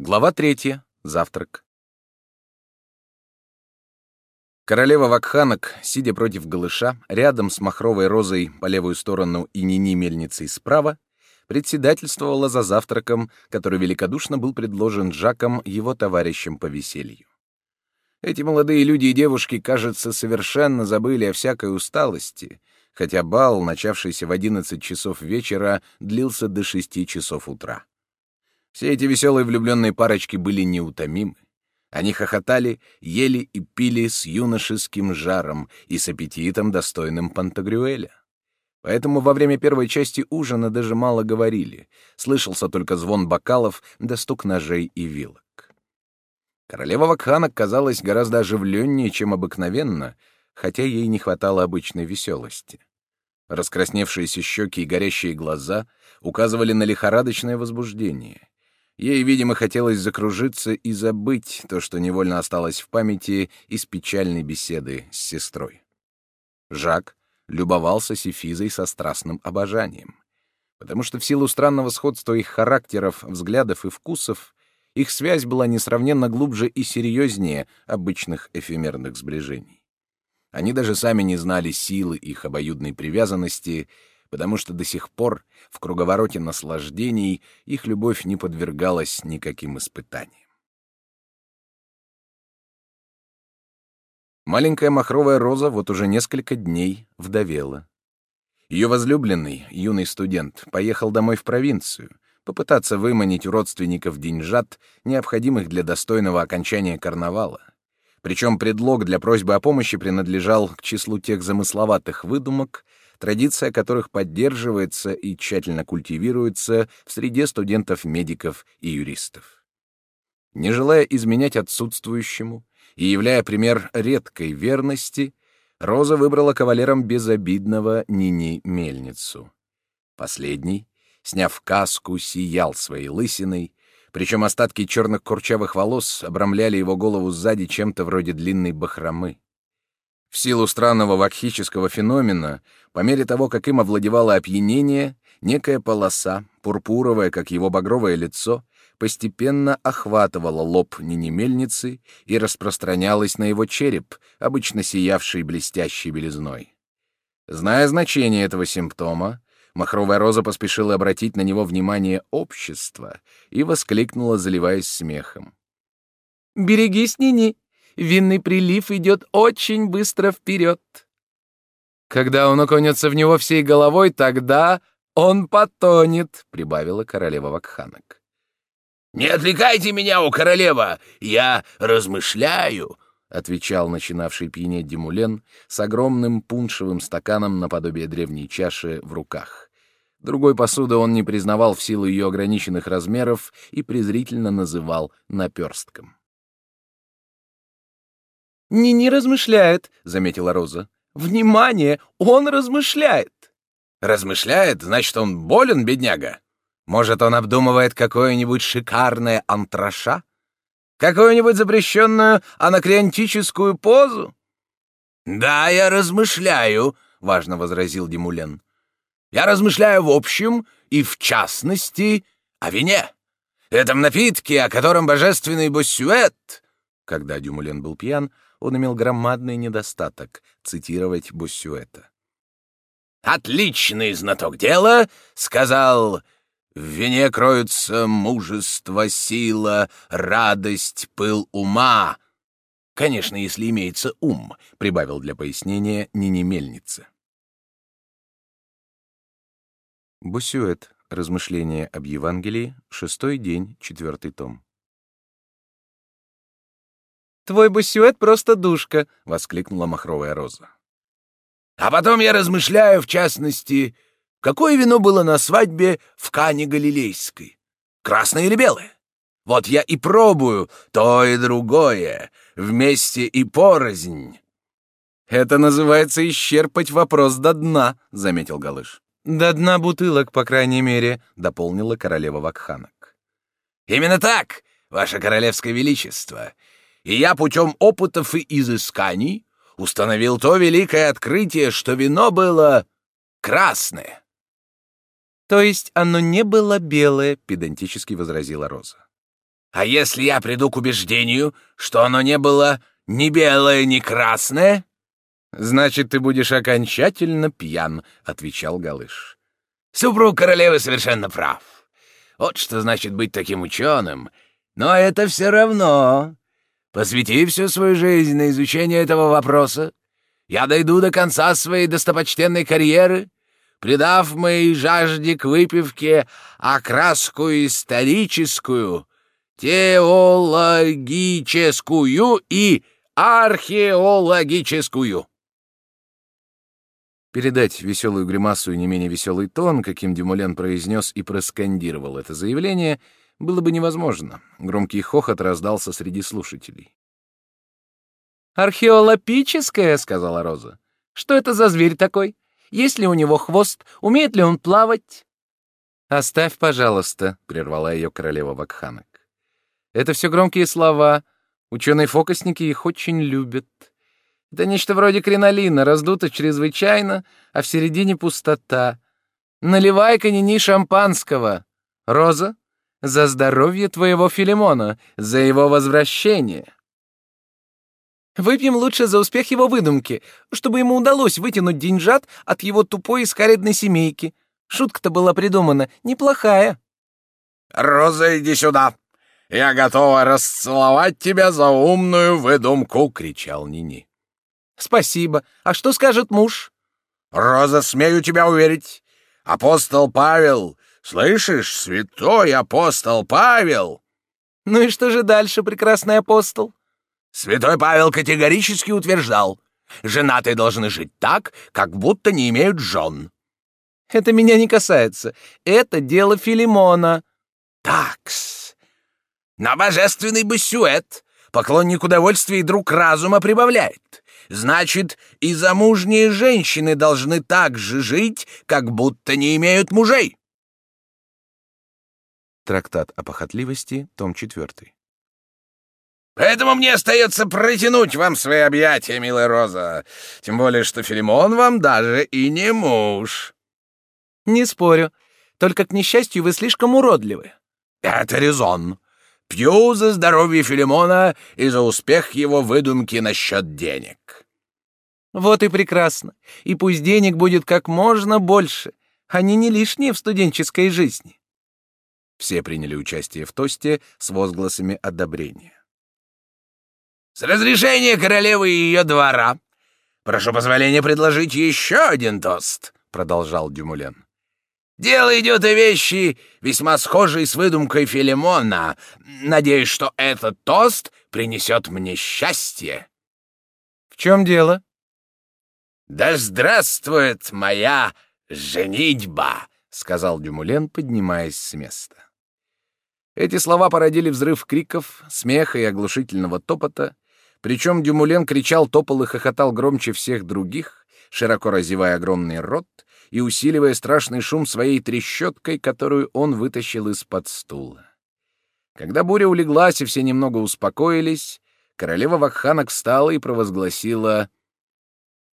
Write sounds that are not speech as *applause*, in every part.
Глава третья. Завтрак. Королева Вакханок, сидя против голыша, рядом с махровой розой по левую сторону и Нини мельницей справа, председательствовала за завтраком, который великодушно был предложен Жаком, его товарищем по веселью. Эти молодые люди и девушки, кажется, совершенно забыли о всякой усталости, хотя бал, начавшийся в одиннадцать часов вечера, длился до шести часов утра. Все эти веселые влюбленные парочки были неутомимы. Они хохотали, ели и пили с юношеским жаром и с аппетитом, достойным Пантагрюэля. Поэтому во время первой части ужина даже мало говорили. Слышался только звон бокалов да стук ножей и вилок. Королева Вакхана казалась гораздо оживленнее, чем обыкновенно, хотя ей не хватало обычной веселости. Раскрасневшиеся щеки и горящие глаза указывали на лихорадочное возбуждение. Ей, видимо, хотелось закружиться и забыть то, что невольно осталось в памяти из печальной беседы с сестрой. Жак любовался Сефизой со страстным обожанием, потому что в силу странного сходства их характеров, взглядов и вкусов их связь была несравненно глубже и серьезнее обычных эфемерных сближений. Они даже сами не знали силы их обоюдной привязанности потому что до сих пор в круговороте наслаждений их любовь не подвергалась никаким испытаниям. Маленькая махровая роза вот уже несколько дней вдовела. Ее возлюбленный, юный студент, поехал домой в провинцию, попытаться выманить у родственников деньжат, необходимых для достойного окончания карнавала. Причем предлог для просьбы о помощи принадлежал к числу тех замысловатых выдумок, традиция которых поддерживается и тщательно культивируется в среде студентов-медиков и юристов. Не желая изменять отсутствующему и являя пример редкой верности, Роза выбрала кавалером безобидного Нини Мельницу. Последний, сняв каску, сиял своей лысиной, причем остатки черных курчавых волос обрамляли его голову сзади чем-то вроде длинной бахромы. В силу странного вакхического феномена, по мере того, как им овладевало опьянение, некая полоса, пурпуровая, как его багровое лицо, постепенно охватывала лоб Нинемельницы и распространялась на его череп, обычно сиявший блестящей белизной. Зная значение этого симптома, Махровая роза поспешила обратить на него внимание общества и воскликнула, заливаясь смехом. «Берегись, Нини! Винный прилив идет очень быстро вперед. Когда он окунется в него всей головой, тогда он потонет, — прибавила королева Вакханок. «Не отвлекайте меня, у королева! Я размышляю!» — отвечал начинавший пьянеть Демулен с огромным пуншевым стаканом наподобие древней чаши в руках. Другой посуды он не признавал в силу ее ограниченных размеров и презрительно называл наперстком. «Не не размышляет», — заметила Роза. «Внимание! Он размышляет!» «Размышляет? Значит, он болен, бедняга? Может, он обдумывает какое-нибудь шикарное антраша? Какую-нибудь запрещенную анакреонтическую позу?» «Да, я размышляю», — важно возразил Демулен. «Я размышляю в общем и в частности о вине, этом напитке, о котором божественный Боссюэт...» Когда Дюмулен был пьян, он имел громадный недостаток — цитировать Буссюэта. «Отличный знаток дела!» — сказал... В вине кроются мужество, сила, радость, пыл ума. Конечно, если имеется ум, — прибавил для пояснения Нини Мельница. Бусюэт. Размышления об Евангелии. Шестой день. Четвертый том. Твой бусюэт просто душка!» — воскликнула махровая роза. «А потом я размышляю, в частности, какое вино было на свадьбе в Кане Галилейской? Красное или белое? Вот я и пробую то и другое, вместе и порознь». «Это называется исчерпать вопрос до дна», — заметил Галыш. «До дна бутылок, по крайней мере», — дополнила королева Вакханок. «Именно так, ваше королевское величество и я путем опытов и изысканий установил то великое открытие, что вино было красное. То есть оно не было белое, педантически возразила Роза. А если я приду к убеждению, что оно не было ни белое, ни красное? Значит, ты будешь окончательно пьян, отвечал Галыш. Супруг королевы совершенно прав. Вот что значит быть таким ученым. Но это все равно. Посвяти всю свою жизнь на изучение этого вопроса. Я дойду до конца своей достопочтенной карьеры, придав моей жажде к выпивке окраску историческую, теологическую и археологическую. Передать веселую гримасу и не менее веселый тон, каким Дюмулен произнес и проскандировал это заявление, было бы невозможно. Громкий хохот раздался среди слушателей. «Археологическое», — сказала Роза. «Что это за зверь такой? Есть ли у него хвост? Умеет ли он плавать?» «Оставь, пожалуйста», — прервала ее королева Вакханок. «Это все громкие слова. Ученые-фокусники их очень любят. Это нечто вроде кринолина, раздуто чрезвычайно, а в середине пустота. Наливай-ка, шампанского. Роза, за здоровье твоего Филимона, за его возвращение. Выпьем лучше за успех его выдумки, чтобы ему удалось вытянуть деньжат от его тупой и скаредной семейки. Шутка-то была придумана неплохая. «Роза, иди сюда! Я готова расцеловать тебя за умную выдумку!» — кричал Нини. Спасибо. А что скажет муж? Роза, смею тебя уверить. Апостол Павел, слышишь, святой апостол Павел. Ну и что же дальше, прекрасный апостол? Святой Павел категорически утверждал, женатые должны жить так, как будто не имеют жен. Это меня не касается. Это дело Филимона. Такс. На божественный Бассюэт, поклонник удовольствия и друг разума, прибавляет. Значит, и замужние женщины должны так же жить, как будто не имеют мужей. Трактат о похотливости, том 4. Поэтому мне остается протянуть вам свои объятия, милая Роза. Тем более, что Филимон вам даже и не муж. Не спорю. Только, к несчастью, вы слишком уродливы. Это резон. Пью за здоровье Филимона и за успех его выдумки насчет денег. Вот и прекрасно. И пусть денег будет как можно больше. Они не лишние в студенческой жизни. Все приняли участие в тосте с возгласами одобрения. С разрешения королевы и ее двора прошу позволения предложить еще один тост, продолжал Дюмулен. Дело идет о вещи, весьма схожей с выдумкой Филимона. Надеюсь, что этот тост принесет мне счастье. В чем дело? Да здравствует моя женитьба, сказал Дюмулен, поднимаясь с места. Эти слова породили взрыв криков, смеха и оглушительного топота, причем Дюмулен кричал, топал и хохотал громче всех других, широко разевая огромный рот и усиливая страшный шум своей трещоткой, которую он вытащил из-под стула. Когда буря улеглась и все немного успокоились, королева Вакханок встала и провозгласила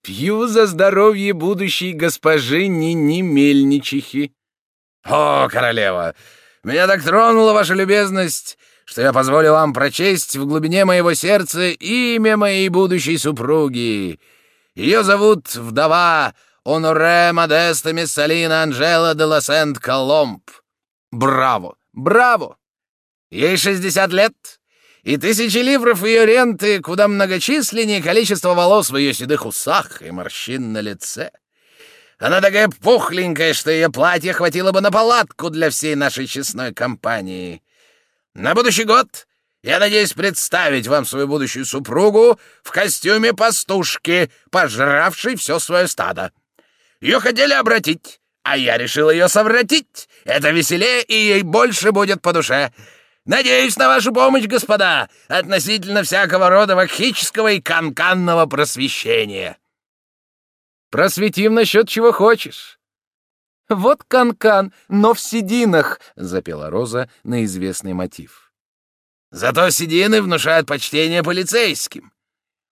«Пью за здоровье будущей госпожи Нини Мельничихи». «О, королева, меня так тронула ваша любезность, что я позволю вам прочесть в глубине моего сердца имя моей будущей супруги. Ее зовут вдова Оноре Модеста Миссалина Анжела де ла Сент-Коломб. Браво! Браво! Ей шестьдесят лет, и тысячи ливров ее ренты куда многочисленнее количество волос в ее седых усах и морщин на лице. Она такая пухленькая, что ее платье хватило бы на палатку для всей нашей честной компании. На будущий год я надеюсь представить вам свою будущую супругу в костюме пастушки, пожравшей все свое стадо. Ее хотели обратить, а я решил ее совратить. Это веселее, и ей больше будет по душе. Надеюсь на вашу помощь, господа, относительно всякого рода вакхического и канканного просвещения. Просветим насчет чего хочешь. Вот канкан, но в сединах, запела Роза на известный мотив. Зато седины внушают почтение полицейским.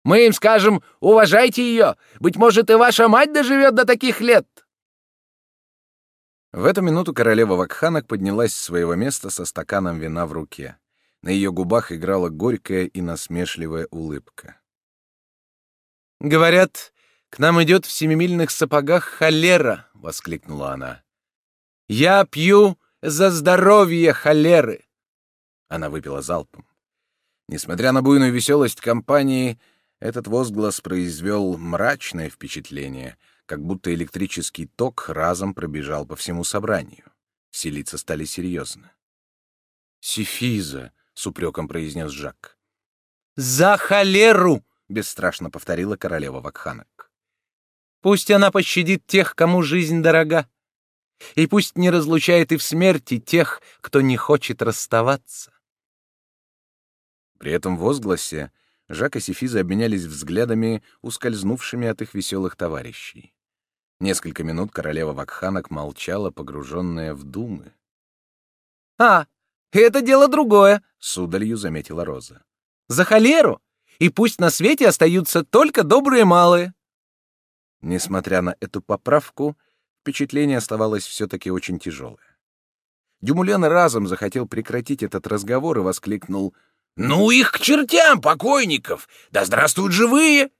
Мы им скажем, уважайте ее, быть может, и ваша мать доживет до таких лет. В эту минуту королева Вакханок поднялась с своего места со стаканом вина в руке. На ее губах играла горькая и насмешливая улыбка. «Говорят, к нам идет в семимильных сапогах холера!» — воскликнула она. «Я пью за здоровье холеры!» Она выпила залпом. Несмотря на буйную веселость компании, этот возглас произвел мрачное впечатление, как будто электрический ток разом пробежал по всему собранию. Лица стали серьезны. «Сифиза!» — с упреком произнес Жак. «За холеру!» — бесстрашно повторила королева Вакханок. «Пусть она пощадит тех, кому жизнь дорога, и пусть не разлучает и в смерти тех, кто не хочет расставаться». При этом возгласе Жак и Сефиза обменялись взглядами, ускользнувшими от их веселых товарищей. Несколько минут королева Вакханок молчала, погруженная в думы. «А, это дело другое», — с удалью заметила Роза. «За холеру! И пусть на свете остаются только добрые малые». Несмотря на эту поправку, впечатление оставалось все-таки очень тяжелое. Дюмулен разом захотел прекратить этот разговор и воскликнул — ну их к чертям, покойников! Да здравствуют живые!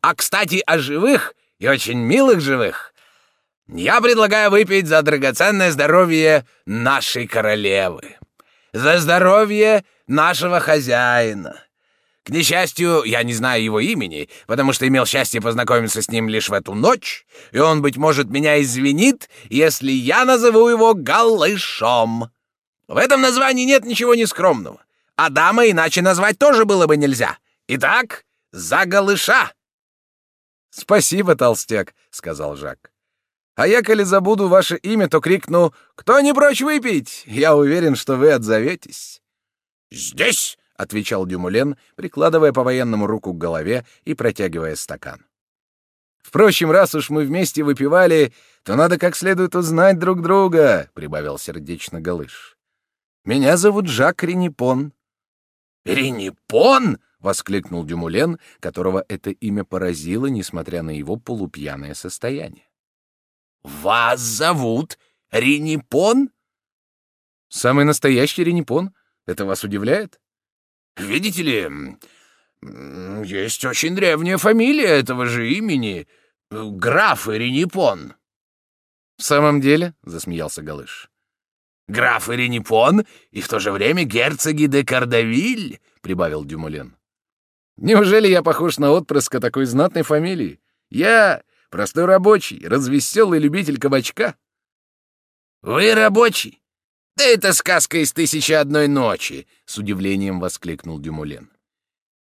А, кстати, о живых и очень милых живых. Я предлагаю выпить за драгоценное здоровье нашей королевы. За здоровье нашего хозяина. К несчастью, я не знаю его имени, потому что имел счастье познакомиться с ним лишь в эту ночь, и он, быть может, меня извинит, если я назову его Галышом. В этом названии нет ничего нескромного. Адама иначе назвать тоже было бы нельзя. Итак, за голыша!» «Спасибо, толстяк», — сказал Жак. «А я, коли забуду ваше имя, то крикну «Кто не прочь выпить?» Я уверен, что вы отзоветесь». «Здесь!» — отвечал Дюмулен, прикладывая по-военному руку к голове и протягивая стакан. «Впрочем, раз уж мы вместе выпивали, то надо как следует узнать друг друга», — прибавил сердечно Галыш. «Меня зовут Жак Ренипон. «Ренипон!» — воскликнул Дюмулен, которого это имя поразило, несмотря на его полупьяное состояние. «Вас зовут Ренипон?» «Самый настоящий Ренипон? Это вас удивляет?» «Видите ли, есть очень древняя фамилия этого же имени — граф Ренипон». «В самом деле?» — засмеялся Галыш. Граф Иринипон и в то же время герцоги де Кардавиль», — прибавил Дюмулен. «Неужели я похож на отпрыска такой знатной фамилии? Я простой рабочий, развеселый любитель кабачка». «Вы рабочий? Да это сказка из «Тысячи одной ночи», — с удивлением воскликнул Дюмулен.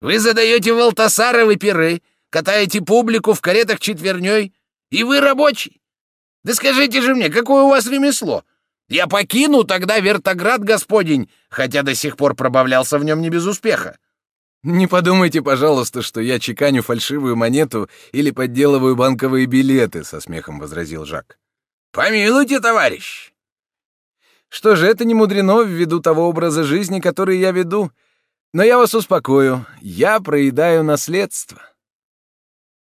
«Вы задаете Валтасаровы пиры, катаете публику в каретах четверней, и вы рабочий? Да скажите же мне, какое у вас ремесло? Я покину тогда вертоград господень, хотя до сих пор пробавлялся в нем не без успеха. Не подумайте, пожалуйста, что я чеканю фальшивую монету или подделываю банковые билеты, со смехом возразил Жак. Помилуйте, товарищ. Что же, это не мудрено ввиду того образа жизни, который я веду. Но я вас успокою, я проедаю наследство.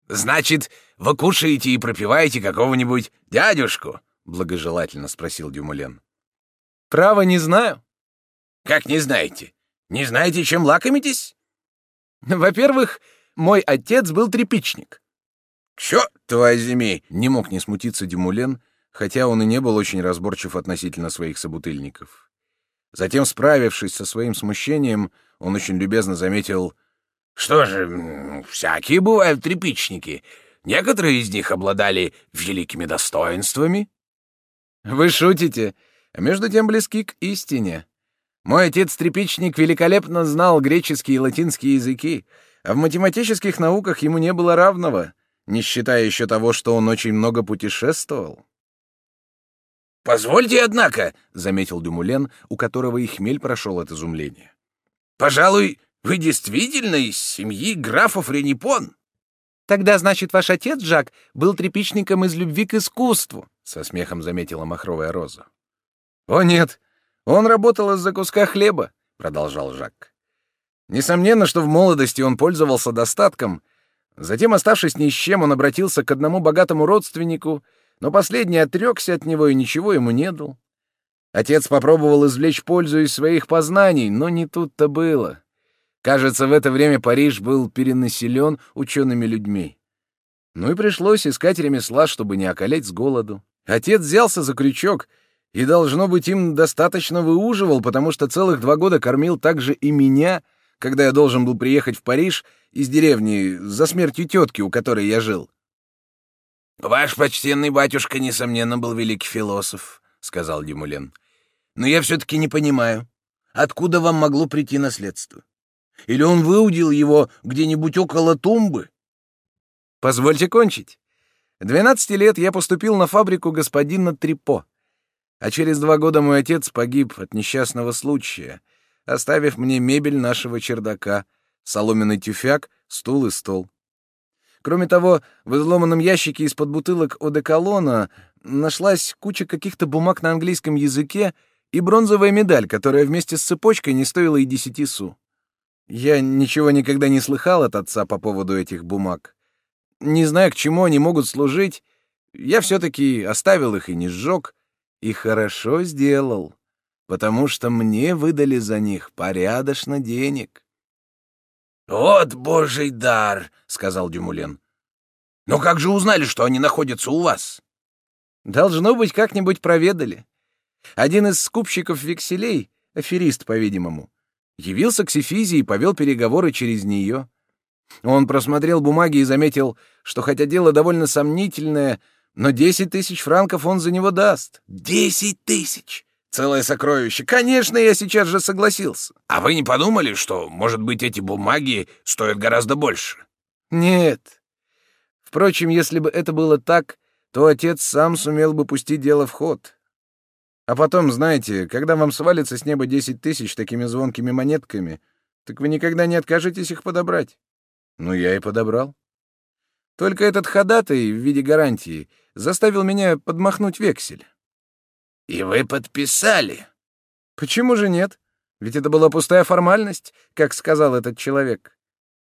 Значит, вы кушаете и пропиваете какого-нибудь дядюшку, благожелательно спросил Дюмулен. Право не знаю. Как не знаете? Не знаете, чем лакомитесь? Во-первых, мой отец был тряпичник. Чё, возьми, не мог не смутиться Дюмулен, хотя он и не был очень разборчив относительно своих собутыльников. Затем, справившись со своим смущением, он очень любезно заметил, «Что же, всякие бывают тряпичники. Некоторые из них обладали великими достоинствами». Вы шутите, а между тем близки к истине. Мой отец-трепичник великолепно знал греческий и латинский языки, а в математических науках ему не было равного, не считая еще того, что он очень много путешествовал. «Позвольте, однако», — заметил Дюмулен, у которого и хмель прошел от изумления. «Пожалуй, вы действительно из семьи графов Ренипон?» Тогда, значит, ваш отец, Жак, был тряпичником из любви к искусству, со смехом заметила махровая роза. О нет, он работал из-за куска хлеба, продолжал Жак. Несомненно, что в молодости он пользовался достатком. Затем, оставшись ни с чем, он обратился к одному богатому родственнику, но последний отрекся от него и ничего ему не дал. Отец попробовал извлечь пользу из своих познаний, но не тут-то было. Кажется, в это время Париж был перенаселен учеными людьми. Ну и пришлось искать ремесла, чтобы не околеть с голоду. Отец взялся за крючок и, должно быть, им достаточно выуживал, потому что целых два года кормил также и меня, когда я должен был приехать в Париж из деревни за смертью тетки, у которой я жил. «Ваш почтенный батюшка, несомненно, был великий философ», — сказал Дюмулен. «Но я все-таки не понимаю, откуда вам могло прийти наследство? Или он выудил его где-нибудь около тумбы?» «Позвольте кончить. Двенадцати лет я поступил на фабрику господина Трипо, а через два года мой отец погиб от несчастного случая, оставив мне мебель нашего чердака, соломенный тюфяк, стул и стол. Кроме того, в изломанном ящике из-под бутылок одеколона нашлась куча каких-то бумаг на английском языке и бронзовая медаль, которая вместе с цепочкой не стоила и десяти су. Я ничего никогда не слыхал от отца по поводу этих бумаг. Не знаю, к чему они могут служить, я все-таки оставил их и не сжег, и хорошо сделал, потому что мне выдали за них порядочно денег. «Вот божий дар!» — сказал Дюмулен. «Но как же узнали, что они находятся у вас?» «Должно быть, как-нибудь проведали. Один из скупщиков векселей, аферист, по-видимому, явился к Сефизе и повел переговоры через нее. Он просмотрел бумаги и заметил, что хотя дело довольно сомнительное, но десять тысяч франков он за него даст. Десять тысяч! Целое сокровище. Конечно, я сейчас же согласился. А вы не подумали, что, может быть, эти бумаги стоят гораздо больше? Нет. Впрочем, если бы это было так, то отец сам сумел бы пустить дело в ход. А потом, знаете, когда вам свалится с неба десять тысяч такими звонкими монетками, так вы никогда не откажетесь их подобрать. Ну, я и подобрал. Только этот ходатай в виде гарантии заставил меня подмахнуть вексель. «И вы подписали?» «Почему же нет? Ведь это была пустая формальность, как сказал этот человек.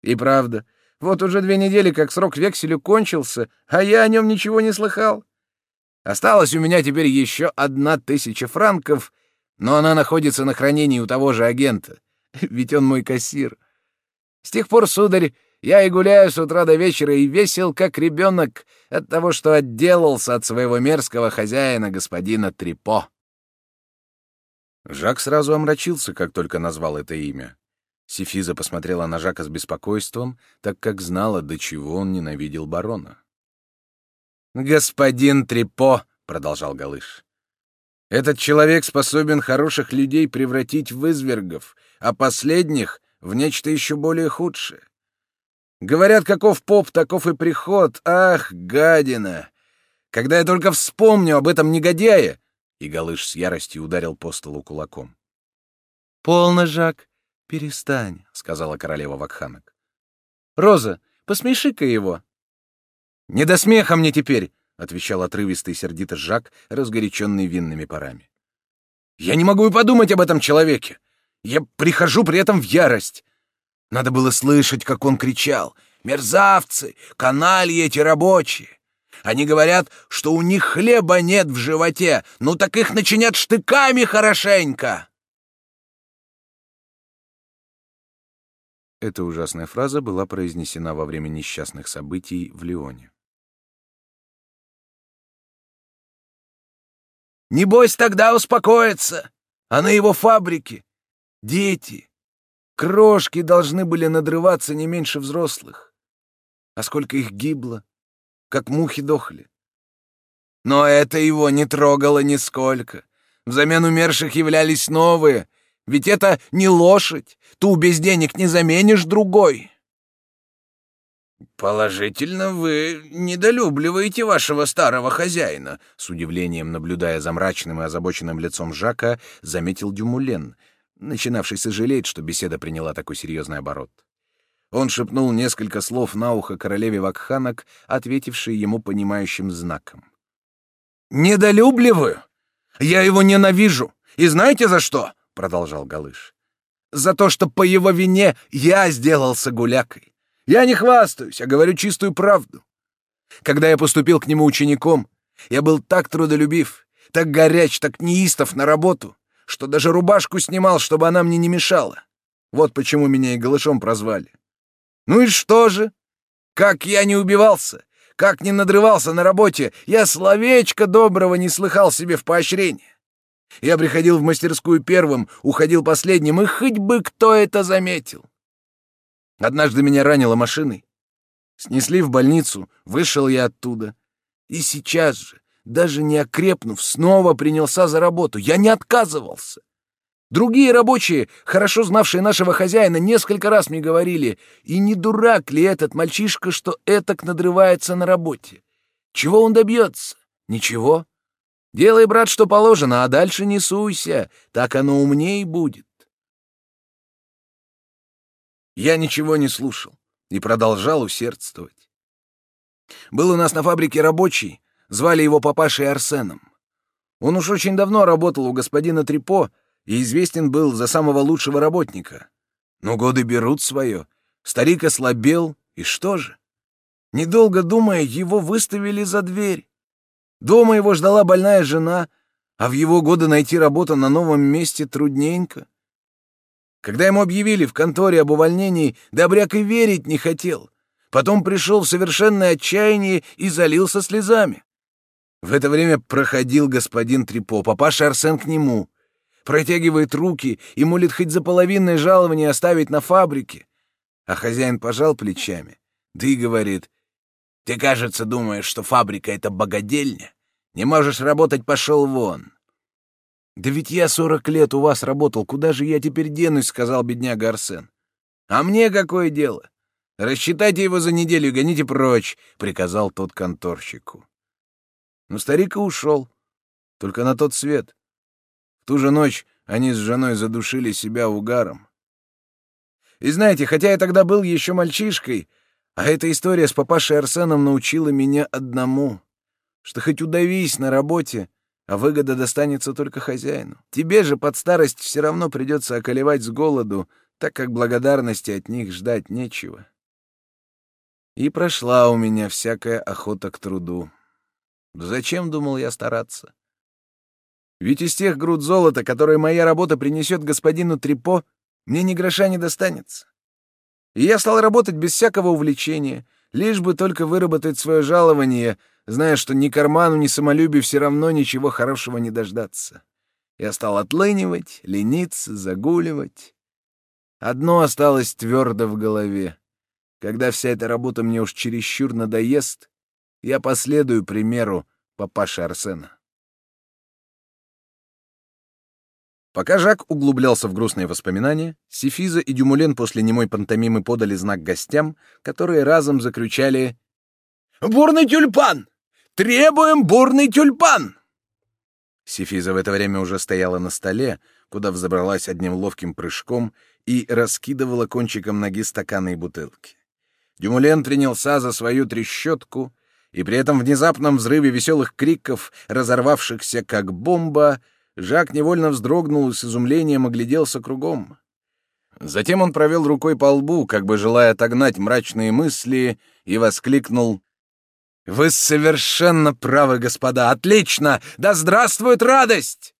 И правда, вот уже две недели, как срок векселю кончился, а я о нем ничего не слыхал. Осталось у меня теперь еще одна тысяча франков, но она находится на хранении у того же агента, *laughs* ведь он мой кассир. С тех пор, сударь, я и гуляю с утра до вечера и весел, как ребенок, от того, что отделался от своего мерзкого хозяина, господина Трипо. Жак сразу омрачился, как только назвал это имя. Сифиза посмотрела на Жака с беспокойством, так как знала, до чего он ненавидел барона. «Господин Трипо», — продолжал Галыш, — «этот человек способен хороших людей превратить в извергов, а последних — в нечто еще более худшее. Говорят, каков поп, таков и приход. Ах, гадина! Когда я только вспомню об этом негодяе!» И Галыш с яростью ударил по столу кулаком. «Полно, Жак, перестань», — сказала королева Вакханок. «Роза, посмеши-ка его». «Не до смеха мне теперь», — отвечал отрывистый сердито Жак, разгоряченный винными парами. «Я не могу и подумать об этом человеке. Я прихожу при этом в ярость. Надо было слышать, как он кричал. «Мерзавцы! Канальи эти рабочие! Они говорят, что у них хлеба нет в животе, ну так их начинят штыками хорошенько!» Эта ужасная фраза была произнесена во время несчастных событий в Лионе. «Небось тогда успокоится, а на его фабрике дети, Крошки должны были надрываться не меньше взрослых. А сколько их гибло, как мухи дохли. Но это его не трогало нисколько. Взамен умерших являлись новые. Ведь это не лошадь. Ту без денег не заменишь другой. «Положительно, вы недолюбливаете вашего старого хозяина», — с удивлением наблюдая за мрачным и озабоченным лицом Жака, заметил Дюмулен — начинавший сожалеть, что беседа приняла такой серьезный оборот. Он шепнул несколько слов на ухо королеве Вакханок, ответившей ему понимающим знаком. «Недолюбливаю? Я его ненавижу. И знаете за что?» — продолжал Галыш. «За то, что по его вине я сделался гулякой. Я не хвастаюсь, а говорю чистую правду. Когда я поступил к нему учеником, я был так трудолюбив, так горяч, так неистов на работу, что даже рубашку снимал, чтобы она мне не мешала. Вот почему меня и голышом прозвали. Ну и что же? Как я не убивался, как не надрывался на работе, я словечко доброго не слыхал себе в поощрение. Я приходил в мастерскую первым, уходил последним, и хоть бы кто это заметил. Однажды меня ранило машиной. Снесли в больницу, вышел я оттуда. И сейчас же, даже не окрепнув, снова принялся за работу. Я не отказывался. Другие рабочие, хорошо знавшие нашего хозяина, несколько раз мне говорили, и не дурак ли этот мальчишка, что этак надрывается на работе? Чего он добьется? Ничего. Делай, брат, что положено, а дальше не суйся, так оно умнее будет. Я ничего не слушал и продолжал усердствовать. Был у нас на фабрике рабочий, звали его папашей Арсеном. Он уж очень давно работал у господина Трипо и известен был за самого лучшего работника. Но годы берут свое. Старик ослабел, и что же? Недолго думая, его выставили за дверь. Дома его ждала больная жена, а в его годы найти работу на новом месте трудненько. Когда ему объявили в конторе об увольнении, Добряк и верить не хотел. Потом пришел в совершенное отчаяние и залился слезами. В это время проходил господин Трипо, папаша Арсен к нему. Протягивает руки и молит хоть за половинное жалование оставить на фабрике. А хозяин пожал плечами, да и говорит, «Ты, кажется, думаешь, что фабрика — это богадельня? Не можешь работать, пошел вон». «Да ведь я сорок лет у вас работал, куда же я теперь денусь?» — сказал бедняга Арсен. «А мне какое дело? Рассчитайте его за неделю гоните прочь», — приказал тот конторщику. Но старик и ушел. Только на тот свет. В ту же ночь они с женой задушили себя угаром. И знаете, хотя я тогда был еще мальчишкой, а эта история с папашей Арсеном научила меня одному, что хоть удавись на работе, а выгода достанется только хозяину. Тебе же под старость все равно придется околевать с голоду, так как благодарности от них ждать нечего. И прошла у меня всякая охота к труду. Зачем, думал я, стараться? Ведь из тех груд золота, которые моя работа принесет господину Трипо, мне ни гроша не достанется. И я стал работать без всякого увлечения, лишь бы только выработать свое жалование, зная, что ни карману, ни самолюбию все равно ничего хорошего не дождаться. Я стал отлынивать, лениться, загуливать. Одно осталось твердо в голове. Когда вся эта работа мне уж чересчур надоест, я последую примеру папаши Арсена. Пока Жак углублялся в грустные воспоминания, Сифиза и Дюмулен после немой пантомимы подали знак гостям, которые разом закричали «Бурный тюльпан! Требуем бурный тюльпан!» Сифиза в это время уже стояла на столе, куда взобралась одним ловким прыжком и раскидывала кончиком ноги стаканы и бутылки. Дюмулен принялся за свою трещотку — и при этом внезапном взрыве веселых криков, разорвавшихся как бомба, Жак невольно вздрогнул и с изумлением огляделся кругом. Затем он провел рукой по лбу, как бы желая отогнать мрачные мысли, и воскликнул «Вы совершенно правы, господа! Отлично! Да здравствует радость!»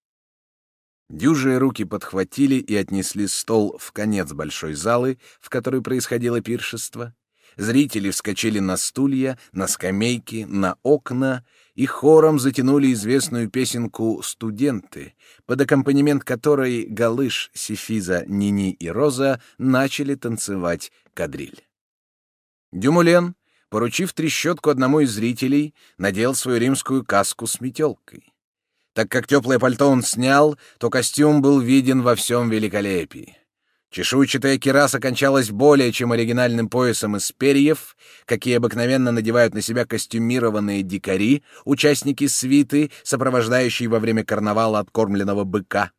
Дюжие руки подхватили и отнесли стол в конец большой залы, в которой происходило пиршество. Зрители вскочили на стулья, на скамейки, на окна и хором затянули известную песенку «Студенты», под аккомпанемент которой Галыш, Сифиза, Нини и Роза начали танцевать кадриль. Дюмулен, поручив трещотку одному из зрителей, надел свою римскую каску с метелкой. Так как теплое пальто он снял, то костюм был виден во всем великолепии. Чешуйчатая кираса кончалась более чем оригинальным поясом из перьев, какие обыкновенно надевают на себя костюмированные дикари, участники свиты, сопровождающие во время карнавала откормленного быка.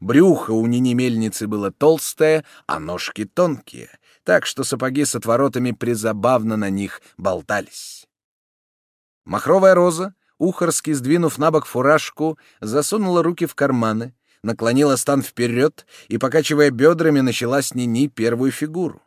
Брюхо у Нини-мельницы было толстое, а ножки тонкие, так что сапоги с отворотами призабавно на них болтались. Махровая роза, ухорски сдвинув на бок фуражку, засунула руки в карманы, наклонила стан вперед и, покачивая бедрами, начала с Нини первую фигуру.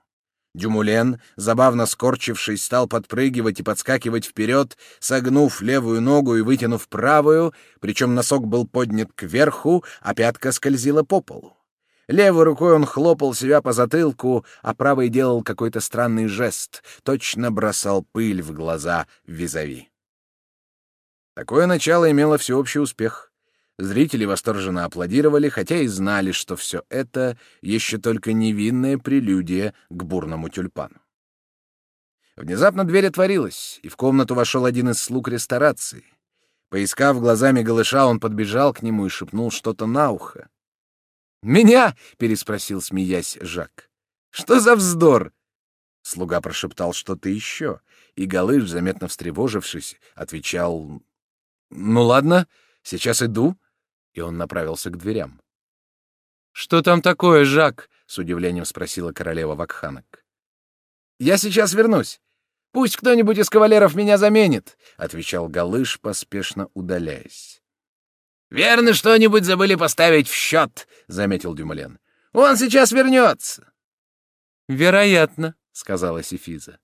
Дюмулен, забавно скорчившись, стал подпрыгивать и подскакивать вперед, согнув левую ногу и вытянув правую, причем носок был поднят кверху, а пятка скользила по полу. Левой рукой он хлопал себя по затылку, а правой делал какой-то странный жест, точно бросал пыль в глаза визави. Такое начало имело всеобщий успех. Зрители восторженно аплодировали, хотя и знали, что все это еще только невинная прелюдия к бурному тюльпану. Внезапно дверь отворилась, и в комнату вошел один из слуг ресторации. Поискав глазами голыша, он подбежал к нему и шепнул что-то на ухо. «Меня?» — переспросил, смеясь, Жак. «Что за вздор?» Слуга прошептал что-то еще, и Галыш, заметно встревожившись, отвечал «Ну ладно, сейчас иду», и он направился к дверям. «Что там такое, Жак?» — с удивлением спросила королева Вакханок. «Я сейчас вернусь. Пусть кто-нибудь из кавалеров меня заменит», — отвечал Галыш, поспешно удаляясь. «Верно, что-нибудь забыли поставить в счет», — заметил Дюмален. «Он сейчас вернется». «Вероятно», — сказала Сифиза.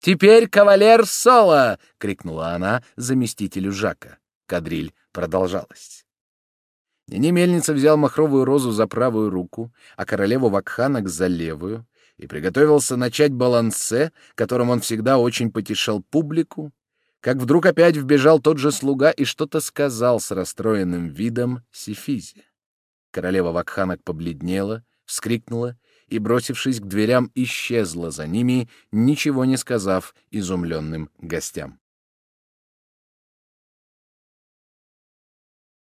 «Теперь кавалер Соло!» — крикнула она заместителю Жака. Кадриль продолжалась. Нини Мельница взял махровую розу за правую руку, а королеву Вакханок за левую, и приготовился начать балансе, которым он всегда очень потешал публику, как вдруг опять вбежал тот же слуга и что-то сказал с расстроенным видом Сифизе. Королева Вакханок побледнела, вскрикнула и, бросившись к дверям, исчезла за ними, ничего не сказав изумленным гостям.